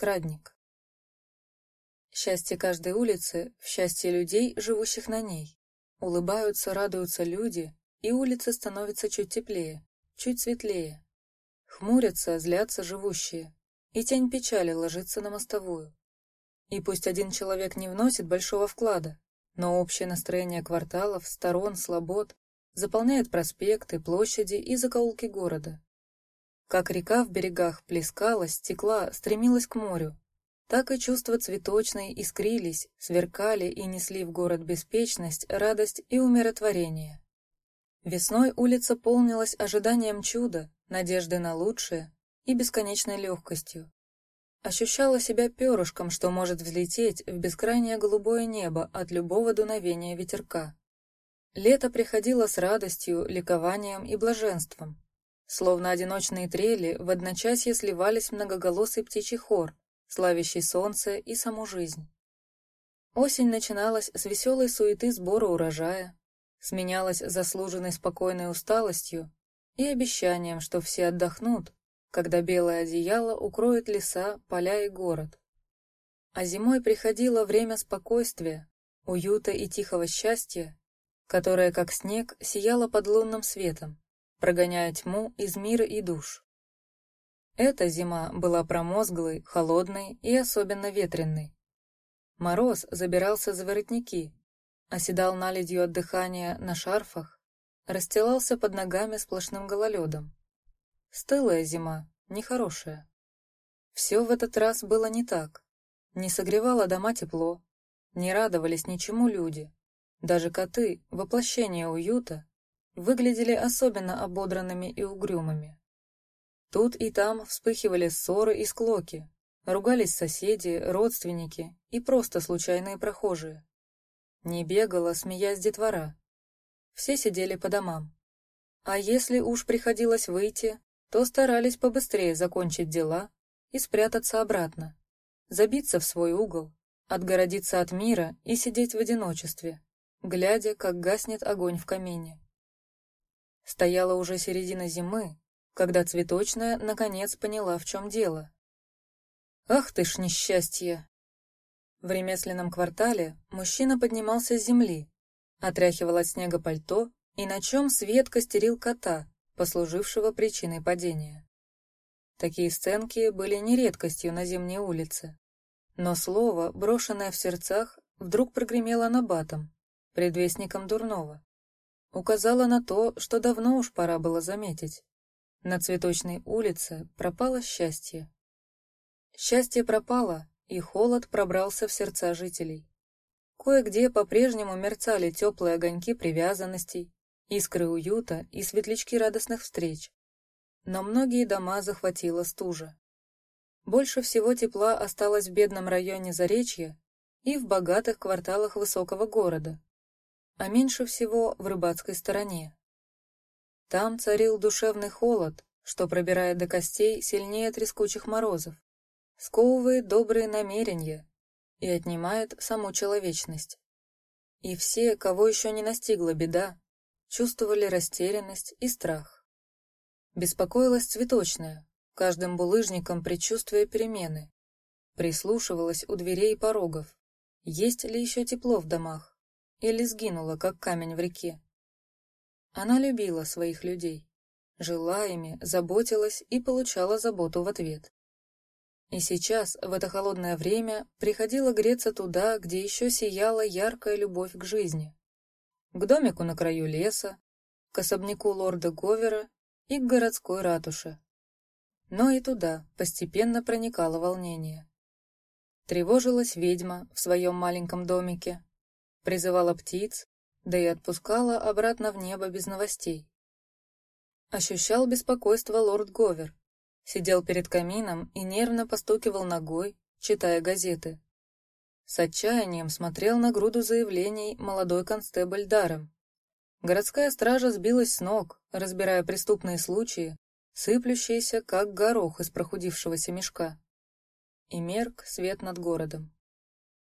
Крадник. Счастье каждой улицы в счастье людей, живущих на ней. Улыбаются, радуются люди, и улицы становятся чуть теплее, чуть светлее. Хмурятся, злятся живущие, и тень печали ложится на мостовую. И пусть один человек не вносит большого вклада, но общее настроение кварталов, сторон, слобод заполняет проспекты, площади и закоулки города. Как река в берегах плескалась, текла, стремилась к морю, так и чувства цветочные искрились, сверкали и несли в город беспечность, радость и умиротворение. Весной улица полнилась ожиданием чуда, надеждой на лучшее и бесконечной легкостью. Ощущала себя перышком, что может взлететь в бескрайнее голубое небо от любого дуновения ветерка. Лето приходило с радостью, ликованием и блаженством. Словно одиночные трели в одночасье сливались многоголосый птичий хор, славящий солнце и саму жизнь. Осень начиналась с веселой суеты сбора урожая, сменялась заслуженной спокойной усталостью и обещанием, что все отдохнут, когда белое одеяло укроет леса, поля и город. А зимой приходило время спокойствия, уюта и тихого счастья, которое, как снег, сияло под лунным светом, прогоняя тьму из мира и душ. Эта зима была промозглой, холодной и особенно ветренной. Мороз забирался за воротники, оседал наледью от дыхания на шарфах, расстилался под ногами сплошным гололедом. Стылая зима, нехорошая. Все в этот раз было не так. Не согревало дома тепло, не радовались ничему люди. Даже коты, воплощение уюта, выглядели особенно ободранными и угрюмыми. Тут и там вспыхивали ссоры и склоки, ругались соседи, родственники и просто случайные прохожие. Не бегала, смеясь детвора. Все сидели по домам. А если уж приходилось выйти, то старались побыстрее закончить дела и спрятаться обратно, забиться в свой угол, отгородиться от мира и сидеть в одиночестве, глядя, как гаснет огонь в камине. Стояла уже середина зимы, когда цветочная наконец поняла, в чем дело. «Ах ты ж несчастье!» В ремесленном квартале мужчина поднимался с земли, отряхивал от снега пальто и на чем свет костерил кота, послужившего причиной падения. Такие сценки были не редкостью на зимней улице. Но слово, брошенное в сердцах, вдруг прогремело набатом, предвестником дурного указала на то, что давно уж пора было заметить. На цветочной улице пропало счастье. Счастье пропало, и холод пробрался в сердца жителей. Кое-где по-прежнему мерцали теплые огоньки привязанностей, искры уюта и светлячки радостных встреч. Но многие дома захватила стужа. Больше всего тепла осталось в бедном районе Заречья и в богатых кварталах высокого города, а меньше всего в рыбацкой стороне. Там царил душевный холод, что пробирает до костей сильнее трескучих морозов, сковывает добрые намерения и отнимает саму человечность. И все, кого еще не настигла беда, чувствовали растерянность и страх. Беспокоилась цветочная, каждым булыжником предчувствуя перемены. Прислушивалась у дверей и порогов, есть ли еще тепло в домах или сгинула, как камень в реке. Она любила своих людей, жила ими, заботилась и получала заботу в ответ. И сейчас, в это холодное время, приходила греться туда, где еще сияла яркая любовь к жизни. К домику на краю леса, к особняку лорда Говера и к городской ратуше. Но и туда постепенно проникало волнение. Тревожилась ведьма в своем маленьком домике, призывала птиц, да и отпускала обратно в небо без новостей. Ощущал беспокойство лорд Говер, сидел перед камином и нервно постукивал ногой, читая газеты. С отчаянием смотрел на груду заявлений молодой констебль Даром. Городская стража сбилась с ног, разбирая преступные случаи, сыплющиеся, как горох из прохудившегося мешка. И мерк свет над городом.